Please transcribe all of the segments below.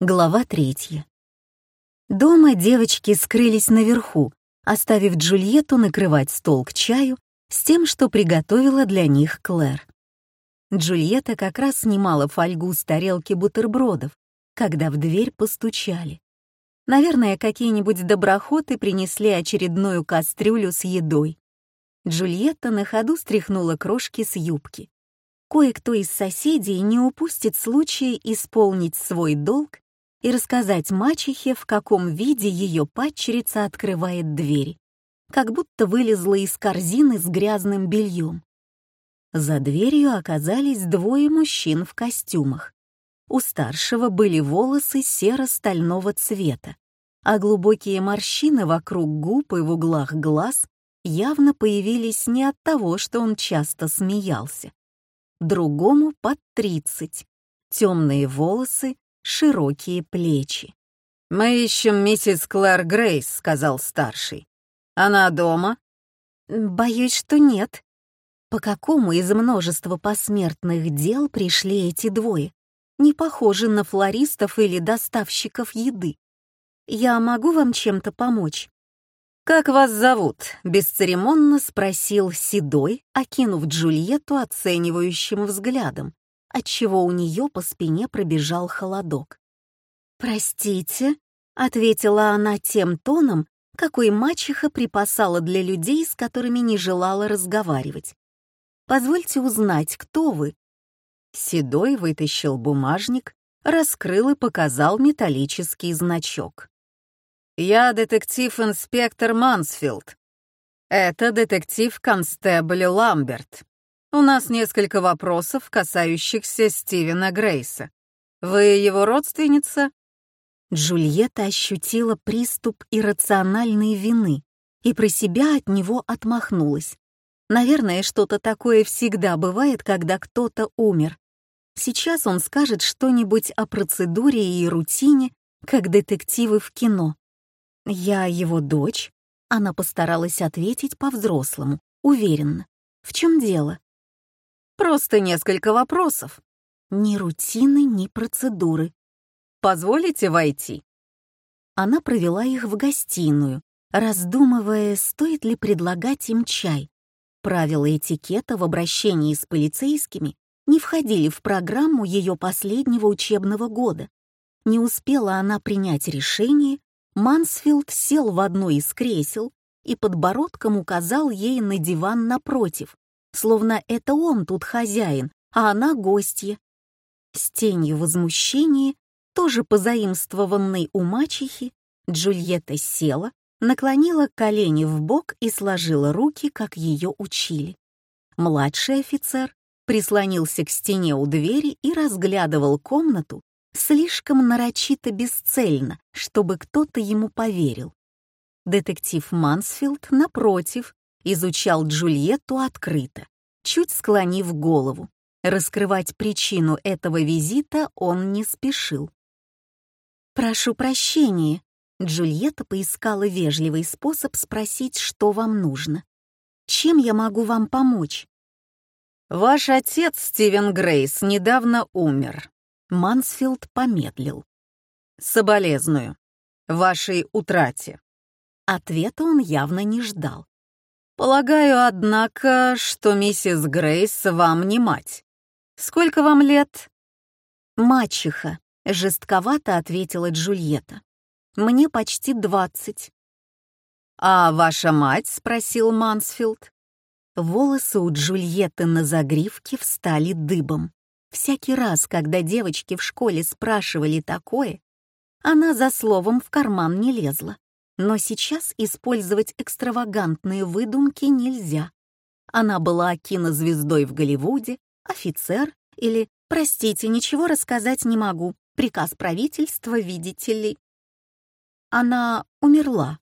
Глава третья. Дома девочки скрылись наверху, оставив Джульетту накрывать стол к чаю с тем, что приготовила для них Клэр. Джульетта как раз снимала фольгу с тарелки бутербродов, когда в дверь постучали. Наверное, какие-нибудь доброхоты принесли очередную кастрюлю с едой. Джульетта на ходу стряхнула крошки с юбки. Кое-кто из соседей не упустит случая исполнить свой долг и рассказать мачехе, в каком виде ее падчерица открывает двери, как будто вылезла из корзины с грязным бельем. За дверью оказались двое мужчин в костюмах. У старшего были волосы серо-стального цвета, а глубокие морщины вокруг губ и в углах глаз явно появились не от того, что он часто смеялся. Другому под тридцать. Темные волосы, широкие плечи. «Мы ищем миссис Клэр Грейс», — сказал старший. «Она дома?» «Боюсь, что нет». По какому из множества посмертных дел пришли эти двое? Не похожи на флористов или доставщиков еды. Я могу вам чем-то помочь?» «Как вас зовут?» — бесцеремонно спросил Седой, окинув Джульетту оценивающим взглядом отчего у нее по спине пробежал холодок. «Простите», — ответила она тем тоном, какой мачеха припасала для людей, с которыми не желала разговаривать. «Позвольте узнать, кто вы?» Седой вытащил бумажник, раскрыл и показал металлический значок. «Я детектив-инспектор Мансфилд. Это детектив-констебль Ламберт. У нас несколько вопросов, касающихся Стивена Грейса. Вы его родственница?» Джульетта ощутила приступ иррациональной вины и про себя от него отмахнулась. Наверное, что-то такое всегда бывает, когда кто-то умер. Сейчас он скажет что-нибудь о процедуре и рутине, как детективы в кино. «Я его дочь?» Она постаралась ответить по-взрослому, уверенно. «В чем дело?» Просто несколько вопросов. Ни рутины, ни процедуры. Позволите войти?» Она провела их в гостиную, раздумывая, стоит ли предлагать им чай. Правила этикета в обращении с полицейскими не входили в программу ее последнего учебного года. Не успела она принять решение, Мансфилд сел в одно из кресел и подбородком указал ей на диван напротив, словно это он тут хозяин, а она гостья. С тенью возмущения, тоже позаимствованной у мачехи, Джульетта села, наклонила колени в бок и сложила руки, как ее учили. Младший офицер прислонился к стене у двери и разглядывал комнату слишком нарочито бесцельно, чтобы кто-то ему поверил. Детектив Мансфилд, напротив, изучал Джульетту открыто, чуть склонив голову. Раскрывать причину этого визита он не спешил. «Прошу прощения», — Джульетта поискала вежливый способ спросить, что вам нужно. «Чем я могу вам помочь?» «Ваш отец, Стивен Грейс, недавно умер». Мансфилд помедлил. «Соболезную. Вашей утрате». Ответа он явно не ждал. Полагаю, однако, что миссис Грейс вам не мать. Сколько вам лет? Мачеха, жестковато ответила Джульетта. Мне почти двадцать. А ваша мать? спросил Мансфилд. Волосы у Джульетты на загривке встали дыбом. Всякий раз, когда девочки в школе спрашивали такое, она за словом в карман не лезла. Но сейчас использовать экстравагантные выдумки нельзя. Она была кинозвездой в Голливуде, офицер или, простите, ничего рассказать не могу, приказ правительства, видите ли. Она умерла.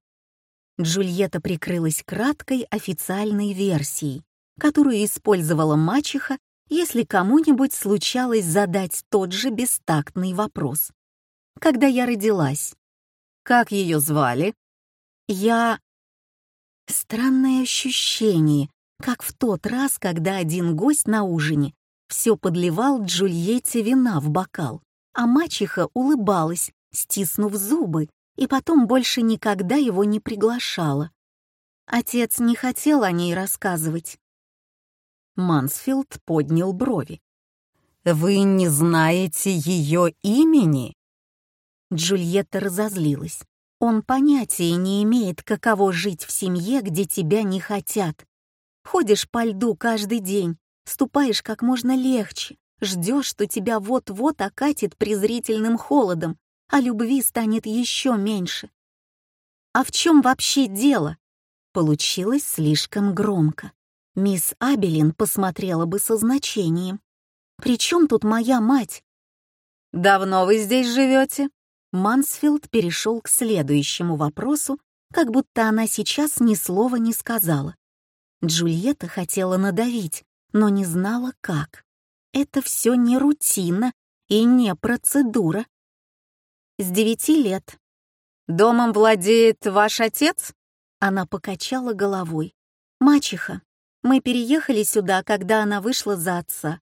Джульетта прикрылась краткой официальной версией, которую использовала мачеха, если кому-нибудь случалось задать тот же бестактный вопрос. Когда я родилась. Как ее звали? Я... Странное ощущение, как в тот раз, когда один гость на ужине все подливал Джульетте вина в бокал, а мачеха улыбалась, стиснув зубы, и потом больше никогда его не приглашала. Отец не хотел о ней рассказывать. Мансфилд поднял брови. «Вы не знаете ее имени?» Джульетта разозлилась. Он понятия не имеет, каково жить в семье, где тебя не хотят. Ходишь по льду каждый день, ступаешь как можно легче, ждешь, что тебя вот-вот окатит презрительным холодом, а любви станет еще меньше. А в чем вообще дело? Получилось слишком громко. Мисс Абелин посмотрела бы со значением. «При чем тут моя мать?» «Давно вы здесь живете?» Мансфилд перешел к следующему вопросу, как будто она сейчас ни слова не сказала. Джульетта хотела надавить, но не знала, как. Это все не рутина и не процедура. С девяти лет. «Домом владеет ваш отец?» Она покачала головой. «Мачеха. Мы переехали сюда, когда она вышла за отца».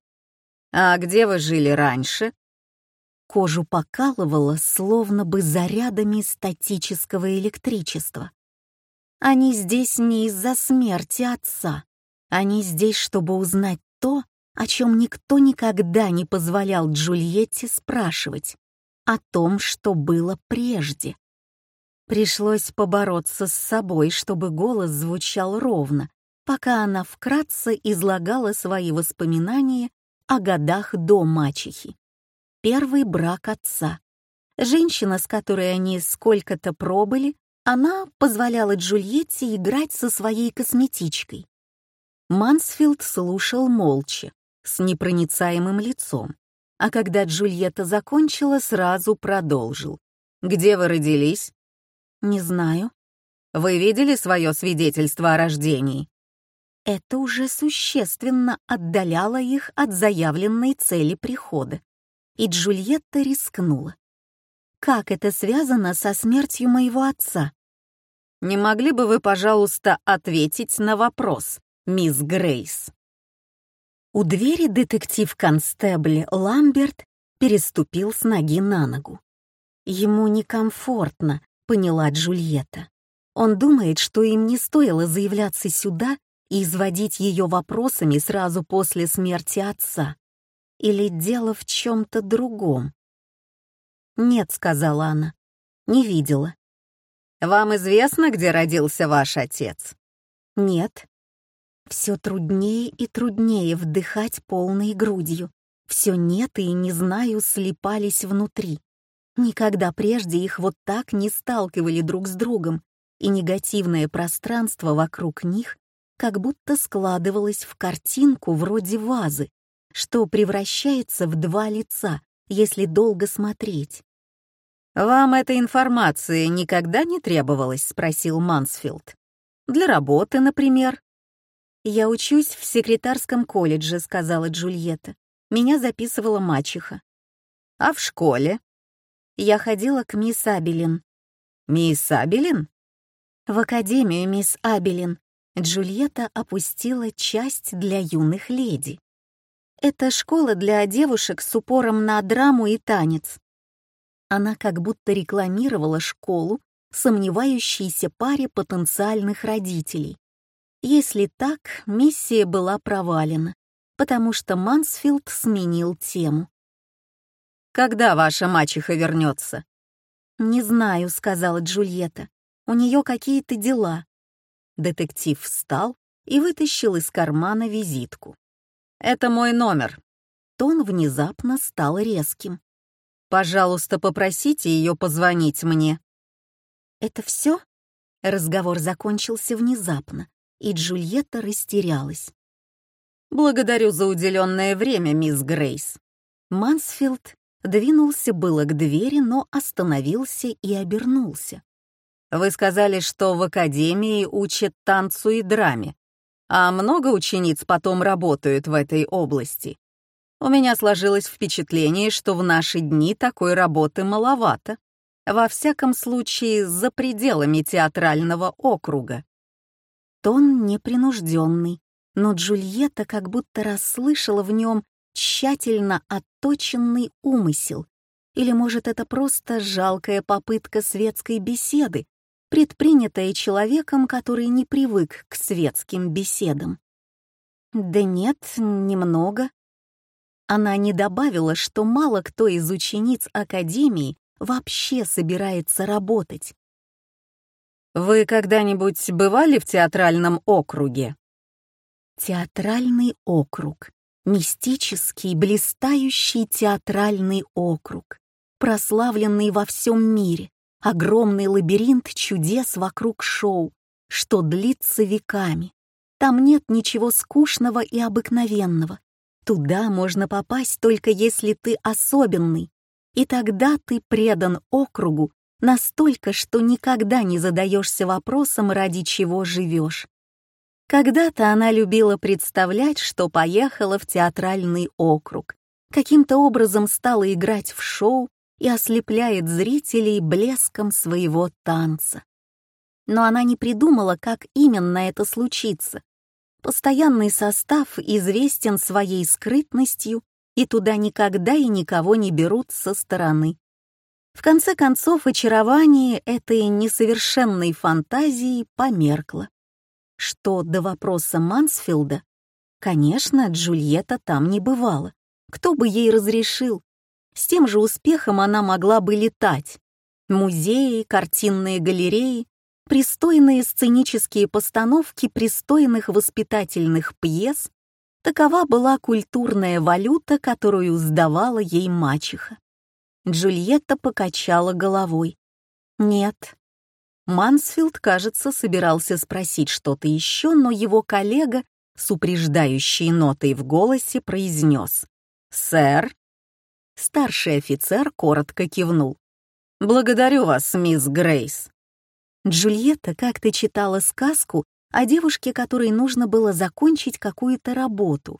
«А где вы жили раньше?» Кожу покалывало, словно бы зарядами статического электричества. Они здесь не из-за смерти отца. Они здесь, чтобы узнать то, о чем никто никогда не позволял Джульетте спрашивать. О том, что было прежде. Пришлось побороться с собой, чтобы голос звучал ровно, пока она вкратце излагала свои воспоминания о годах до мачехи. Первый брак отца. Женщина, с которой они сколько-то пробыли, она позволяла Джульетте играть со своей косметичкой. Мансфилд слушал молча, с непроницаемым лицом, а когда Джульетта закончила, сразу продолжил. «Где вы родились?» «Не знаю». «Вы видели свое свидетельство о рождении?» Это уже существенно отдаляло их от заявленной цели прихода. И Джульетта рискнула. «Как это связано со смертью моего отца?» «Не могли бы вы, пожалуйста, ответить на вопрос, мисс Грейс?» У двери детектив-констебль Ламберт переступил с ноги на ногу. Ему некомфортно, поняла Джульетта. Он думает, что им не стоило заявляться сюда и изводить ее вопросами сразу после смерти отца. Или дело в чем-то другом? «Нет», — сказала она, — «не видела». «Вам известно, где родился ваш отец?» «Нет». Все труднее и труднее вдыхать полной грудью. Все нет и не знаю слепались внутри. Никогда прежде их вот так не сталкивали друг с другом, и негативное пространство вокруг них как будто складывалось в картинку вроде вазы, что превращается в два лица, если долго смотреть. «Вам эта информация никогда не требовалась?» — спросил Мансфилд. «Для работы, например?» «Я учусь в секретарском колледже», — сказала Джульетта. Меня записывала мачеха. «А в школе?» Я ходила к мисс Абелин. «Мисс Абелин?» «В академию, мисс Абелин». Джульетта опустила часть для юных леди. «Это школа для девушек с упором на драму и танец». Она как будто рекламировала школу сомневающейся паре потенциальных родителей. Если так, миссия была провалена, потому что Мансфилд сменил тему. Когда ваша мачеха вернется?» «Не знаю», — сказала Джульетта. «У нее какие-то дела». Детектив встал и вытащил из кармана визитку. «Это мой номер». Тон внезапно стал резким. «Пожалуйста, попросите ее позвонить мне». «Это все?» Разговор закончился внезапно, и Джульетта растерялась. «Благодарю за уделенное время, мисс Грейс». Мансфилд Двинулся было к двери, но остановился и обернулся. «Вы сказали, что в академии учат танцу и драме. А много учениц потом работают в этой области? У меня сложилось впечатление, что в наши дни такой работы маловато. Во всяком случае, за пределами театрального округа». Тон непринужденный, но Джульетта как будто расслышала в нем тщательно отточенный умысел Или, может, это просто жалкая попытка светской беседы, предпринятая человеком, который не привык к светским беседам? Да нет, немного. Она не добавила, что мало кто из учениц Академии вообще собирается работать. «Вы когда-нибудь бывали в театральном округе?» Театральный округ. Мистический, блистающий театральный округ, прославленный во всем мире, огромный лабиринт чудес вокруг шоу, что длится веками. Там нет ничего скучного и обыкновенного. Туда можно попасть только если ты особенный, и тогда ты предан округу настолько, что никогда не задаешься вопросом, ради чего живешь. Когда-то она любила представлять, что поехала в театральный округ, каким-то образом стала играть в шоу и ослепляет зрителей блеском своего танца. Но она не придумала, как именно это случится. Постоянный состав известен своей скрытностью, и туда никогда и никого не берут со стороны. В конце концов, очарование этой несовершенной фантазии померкло. Что до вопроса Мансфилда, конечно, Джульетта там не бывала. Кто бы ей разрешил? С тем же успехом она могла бы летать. Музеи, картинные галереи, пристойные сценические постановки пристойных воспитательных пьес — такова была культурная валюта, которую сдавала ей мачеха. Джульетта покачала головой. «Нет, Мансфилд, кажется, собирался спросить что-то еще, но его коллега с упреждающей нотой в голосе произнес «Сэр». Старший офицер коротко кивнул. «Благодарю вас, мисс Грейс». Джульетта как-то читала сказку о девушке, которой нужно было закончить какую-то работу.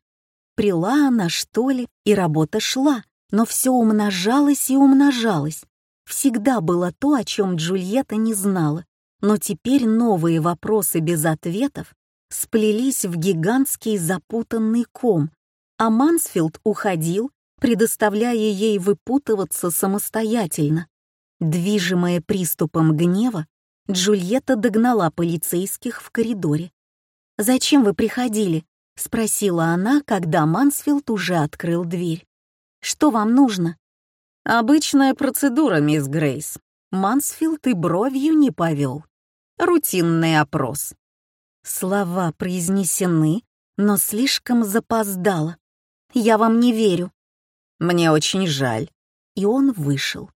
Прила она, что ли, и работа шла, но все умножалось и умножалось всегда было то, о чем Джульетта не знала, но теперь новые вопросы без ответов сплелись в гигантский запутанный ком, а Мансфилд уходил, предоставляя ей выпутываться самостоятельно. Движимая приступом гнева, Джульетта догнала полицейских в коридоре. «Зачем вы приходили?» — спросила она, когда Мансфилд уже открыл дверь. «Что вам нужно?» Обычная процедура, мисс Грейс. Мансфилд и бровью не повел. Рутинный опрос. Слова произнесены, но слишком запоздало. Я вам не верю. Мне очень жаль. И он вышел.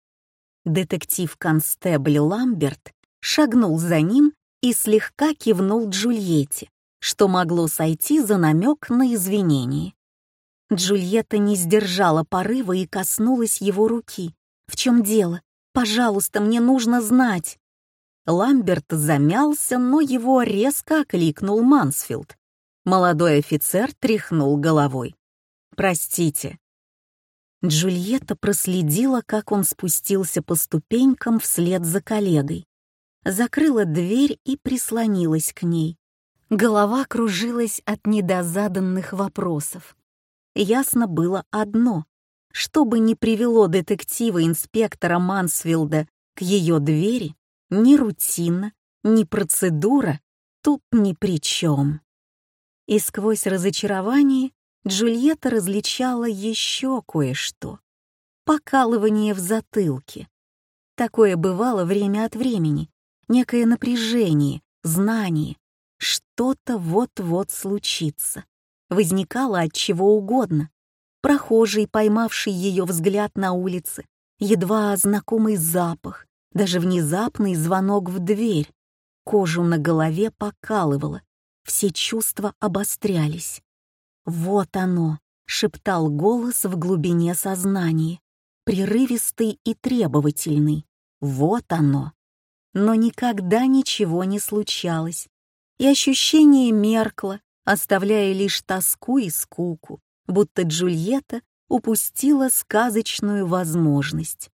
Детектив-констебль Ламберт шагнул за ним и слегка кивнул Джульетте, что могло сойти за намек на извинение. Джульетта не сдержала порыва и коснулась его руки. «В чем дело? Пожалуйста, мне нужно знать!» Ламберт замялся, но его резко окликнул Мансфилд. Молодой офицер тряхнул головой. «Простите». Джульетта проследила, как он спустился по ступенькам вслед за коллегой. Закрыла дверь и прислонилась к ней. Голова кружилась от недозаданных вопросов ясно было одно. Что бы ни привело детектива-инспектора Мансфилда к ее двери, ни рутина, ни процедура тут ни при чем. И сквозь разочарование Джульетта различала еще кое-что. Покалывание в затылке. Такое бывало время от времени, некое напряжение, знание. Что-то вот-вот случится возникала от чего угодно. Прохожий, поймавший ее взгляд на улице, едва знакомый запах, даже внезапный звонок в дверь. Кожу на голове покалывало, все чувства обострялись. «Вот оно!» — шептал голос в глубине сознания, прерывистый и требовательный. «Вот оно!» Но никогда ничего не случалось, и ощущение меркло, оставляя лишь тоску и скуку, будто Джульетта упустила сказочную возможность.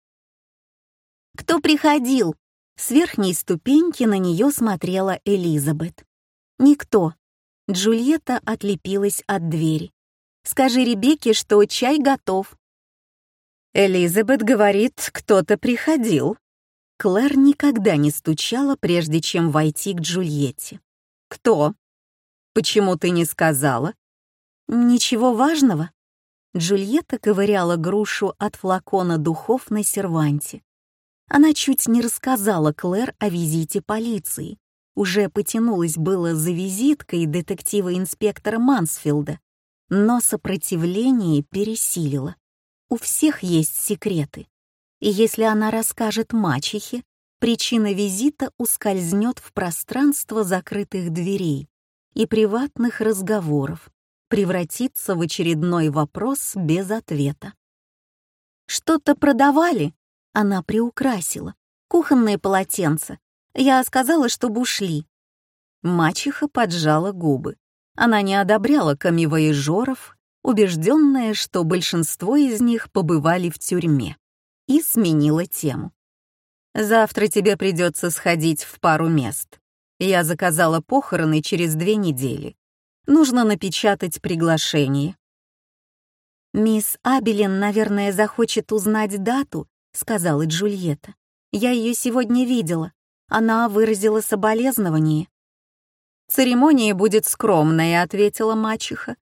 «Кто приходил?» С верхней ступеньки на нее смотрела Элизабет. «Никто». Джульетта отлепилась от двери. «Скажи Ребекке, что чай готов». Элизабет говорит, кто-то приходил. Клэр никогда не стучала, прежде чем войти к Джульетте. «Кто? Почему ты не сказала?» «Ничего важного». Джульетта ковыряла грушу от флакона духов на серванте. Она чуть не рассказала Клэр о визите полиции. Уже потянулась было за визиткой детектива-инспектора Мансфилда, но сопротивление пересилило. У всех есть секреты. И если она расскажет мачехе, причина визита ускользнет в пространство закрытых дверей и приватных разговоров, превратится в очередной вопрос без ответа. «Что-то продавали?» Она приукрасила. «Кухонные полотенца. Я сказала, чтобы ушли». Мачеха поджала губы. Она не одобряла камевоежоров убежденная, что большинство из них побывали в тюрьме, и сменила тему. «Завтра тебе придется сходить в пару мест. Я заказала похороны через две недели. Нужно напечатать приглашение». «Мисс Абелин, наверное, захочет узнать дату», — сказала Джульетта. «Я ее сегодня видела. Она выразила соболезнование». «Церемония будет скромная», — ответила мачеха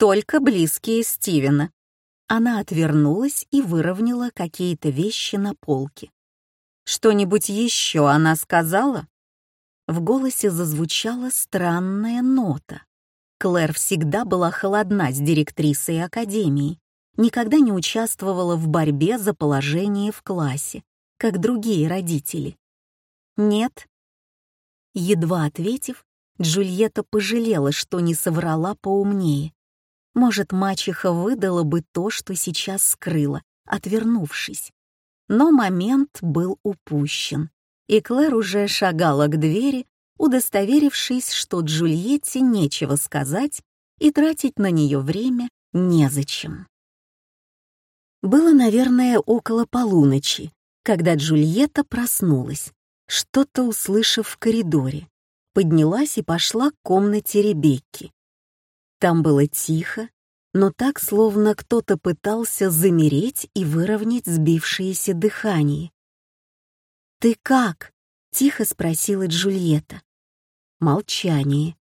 только близкие Стивена. Она отвернулась и выровняла какие-то вещи на полке. «Что-нибудь еще она сказала?» В голосе зазвучала странная нота. Клэр всегда была холодна с директрисой академии, никогда не участвовала в борьбе за положение в классе, как другие родители. «Нет». Едва ответив, Джульетта пожалела, что не соврала поумнее. Может, мачеха выдала бы то, что сейчас скрыла, отвернувшись. Но момент был упущен, и Клэр уже шагала к двери, удостоверившись, что Джульетте нечего сказать и тратить на нее время незачем. Было, наверное, около полуночи, когда Джульетта проснулась, что-то услышав в коридоре, поднялась и пошла к комнате Ребекки. Там было тихо, но так, словно кто-то пытался замереть и выровнять сбившееся дыхание. «Ты как?» — тихо спросила Джульетта. Молчание.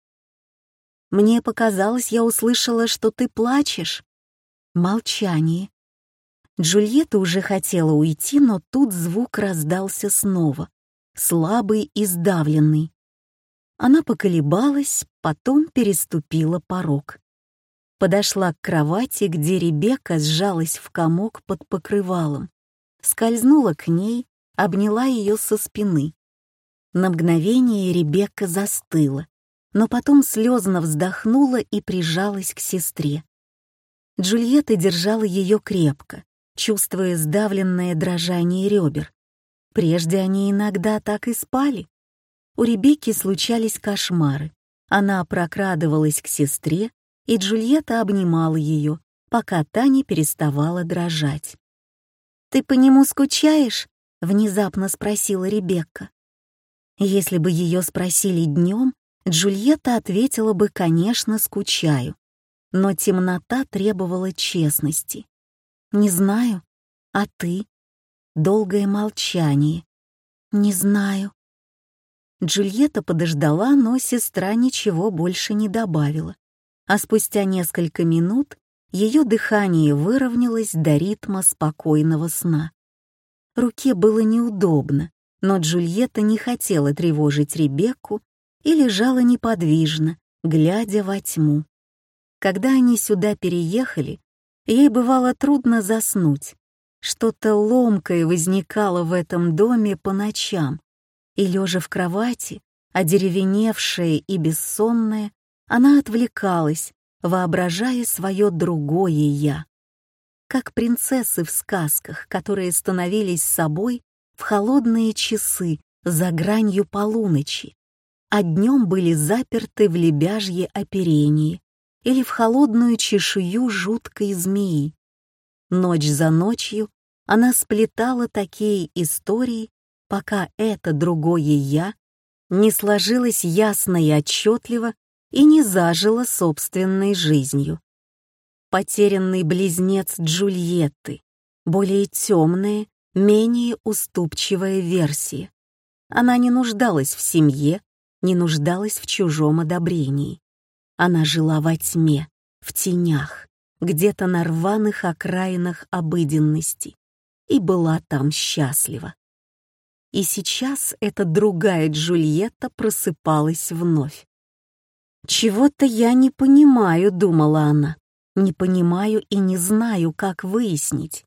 «Мне показалось, я услышала, что ты плачешь». Молчание. Джульетта уже хотела уйти, но тут звук раздался снова, слабый и сдавленный. Она поколебалась, потом переступила порог. Подошла к кровати, где Ребекка сжалась в комок под покрывалом, скользнула к ней, обняла ее со спины. На мгновение Ребекка застыла, но потом слезно вздохнула и прижалась к сестре. Джульетта держала ее крепко, чувствуя сдавленное дрожание ребер. Прежде они иногда так и спали. У Ребекки случались кошмары. Она прокрадывалась к сестре, и Джульетта обнимала ее, пока та не переставала дрожать. «Ты по нему скучаешь?» — внезапно спросила Ребекка. Если бы ее спросили днем, Джульетта ответила бы, конечно, скучаю. Но темнота требовала честности. «Не знаю. А ты?» Долгое молчание. «Не знаю». Джульетта подождала, но сестра ничего больше не добавила. А спустя несколько минут ее дыхание выровнялось до ритма спокойного сна. Руке было неудобно, но Джульетта не хотела тревожить Ребекку и лежала неподвижно, глядя во тьму. Когда они сюда переехали, ей бывало трудно заснуть. Что-то ломкое возникало в этом доме по ночам, и, лежа в кровати, одеревеневшая и бессонная, она отвлекалась, воображая свое другое «я». Как принцессы в сказках, которые становились собой в холодные часы за гранью полуночи, а днем были заперты в лебяжье оперении или в холодную чешую жуткой змеи. Ночь за ночью она сплетала такие истории, пока это другое «я» не сложилось ясно и отчетливо и не зажило собственной жизнью. Потерянный близнец Джульетты, более темная, менее уступчивая версия. Она не нуждалась в семье, не нуждалась в чужом одобрении. Она жила во тьме, в тенях, где-то на рваных окраинах обыденности, и была там счастлива. И сейчас эта другая Джульетта просыпалась вновь. «Чего-то я не понимаю», — думала она. «Не понимаю и не знаю, как выяснить».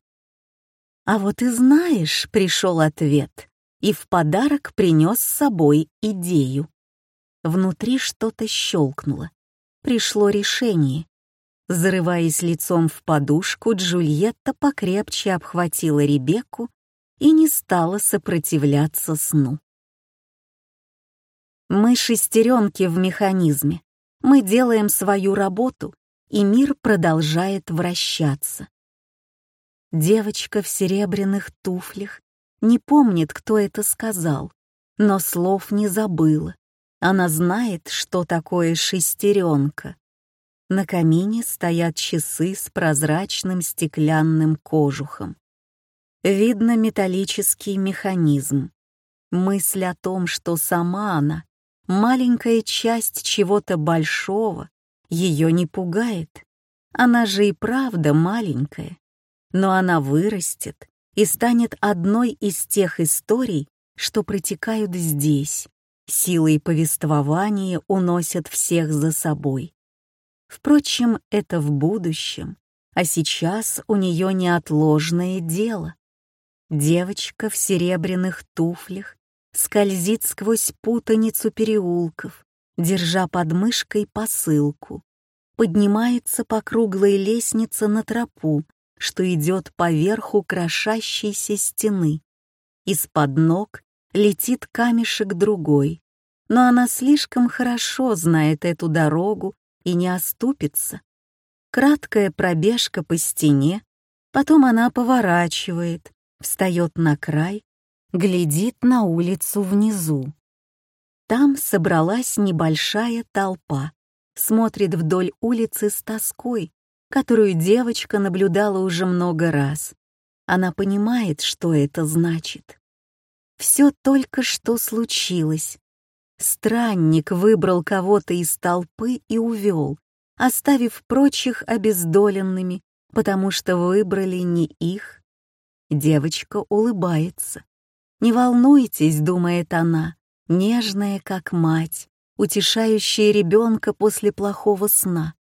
«А вот и знаешь», — пришел ответ, и в подарок принес с собой идею. Внутри что-то щелкнуло. Пришло решение. Зарываясь лицом в подушку, Джульетта покрепче обхватила Ребекку и не стала сопротивляться сну. Мы шестеренки в механизме. Мы делаем свою работу, и мир продолжает вращаться. Девочка в серебряных туфлях не помнит, кто это сказал, но слов не забыла. Она знает, что такое шестеренка. На камине стоят часы с прозрачным стеклянным кожухом. Видно металлический механизм. Мысль о том, что сама она маленькая часть чего-то большого, ее не пугает. Она же и правда маленькая. Но она вырастет и станет одной из тех историй, что протекают здесь. Силой повествования уносят всех за собой. Впрочем, это в будущем, а сейчас у нее неотложное дело. Девочка в серебряных туфлях скользит сквозь путаницу переулков, держа под мышкой посылку, поднимается по круглой лестнице на тропу, что идет по верху крошащейся стены. Из-под ног летит камешек другой, но она слишком хорошо знает эту дорогу и не оступится. Краткая пробежка по стене, потом она поворачивает, встает на край глядит на улицу внизу. Там собралась небольшая толпа, смотрит вдоль улицы с тоской, которую девочка наблюдала уже много раз. Она понимает, что это значит. Все только что случилось. Странник выбрал кого-то из толпы и увел, оставив прочих обездоленными, потому что выбрали не их. Девочка улыбается. «Не волнуйтесь», — думает она, нежная, как мать, утешающая ребенка после плохого сна.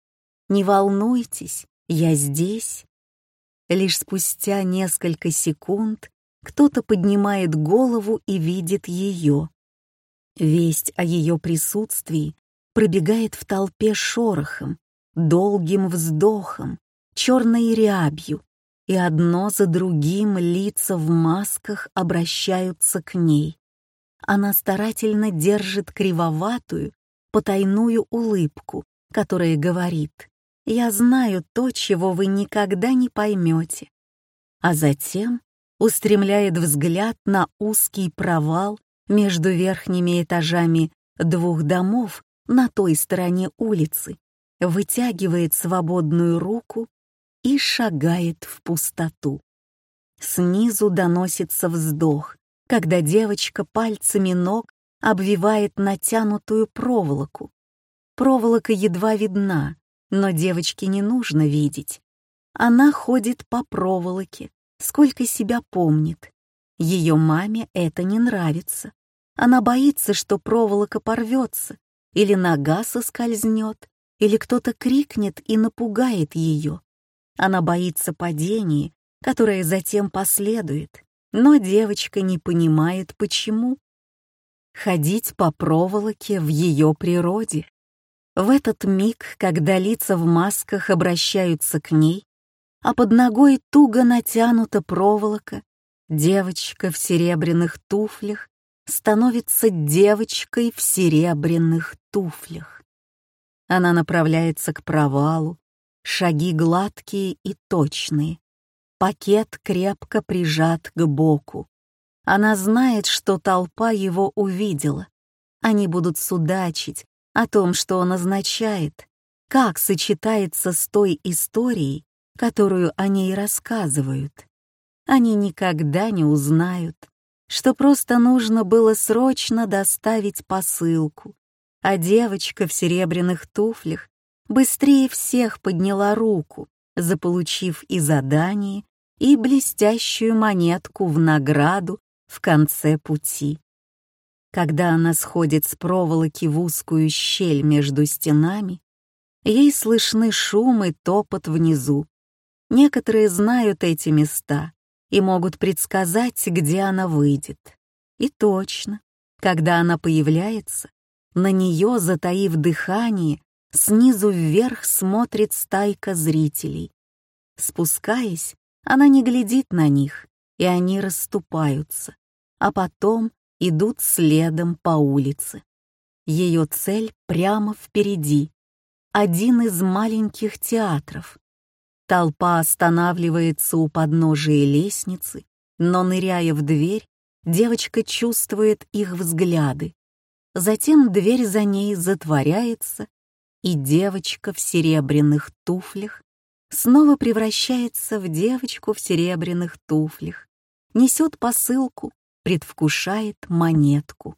«Не волнуйтесь, я здесь». Лишь спустя несколько секунд кто-то поднимает голову и видит ее. Весть о ее присутствии пробегает в толпе шорохом, долгим вздохом, черной рябью, и одно за другим лица в масках обращаются к ней. Она старательно держит кривоватую, потайную улыбку, которая говорит «Я знаю то, чего вы никогда не поймете», а затем устремляет взгляд на узкий провал между верхними этажами двух домов на той стороне улицы, вытягивает свободную руку и шагает в пустоту. Снизу доносится вздох, когда девочка пальцами ног обвивает натянутую проволоку. Проволока едва видна, но девочке не нужно видеть. Она ходит по проволоке, сколько себя помнит. Ее маме это не нравится. Она боится, что проволока порвется, или нога соскользнет, или кто-то крикнет и напугает ее. Она боится падения, которое затем последует, но девочка не понимает, почему. Ходить по проволоке в ее природе. В этот миг, когда лица в масках обращаются к ней, а под ногой туго натянута проволока, девочка в серебряных туфлях становится девочкой в серебряных туфлях. Она направляется к провалу, Шаги гладкие и точные. Пакет крепко прижат к боку. Она знает, что толпа его увидела. Они будут судачить о том, что он означает, как сочетается с той историей, которую о ней рассказывают. они никогда не узнают, что просто нужно было срочно доставить посылку, а девочка в серебряных туфлях быстрее всех подняла руку, заполучив и задание, и блестящую монетку в награду в конце пути. Когда она сходит с проволоки в узкую щель между стенами, ей слышны шум и топот внизу. Некоторые знают эти места и могут предсказать, где она выйдет. И точно, когда она появляется, на нее, затаив дыхание, снизу вверх смотрит стайка зрителей. Спускаясь, она не глядит на них, и они расступаются, а потом идут следом по улице. Ее цель прямо впереди. Один из маленьких театров. Толпа останавливается у подножия лестницы, но, ныряя в дверь, девочка чувствует их взгляды. Затем дверь за ней затворяется, и девочка в серебряных туфлях снова превращается в девочку в серебряных туфлях, несет посылку, предвкушает монетку.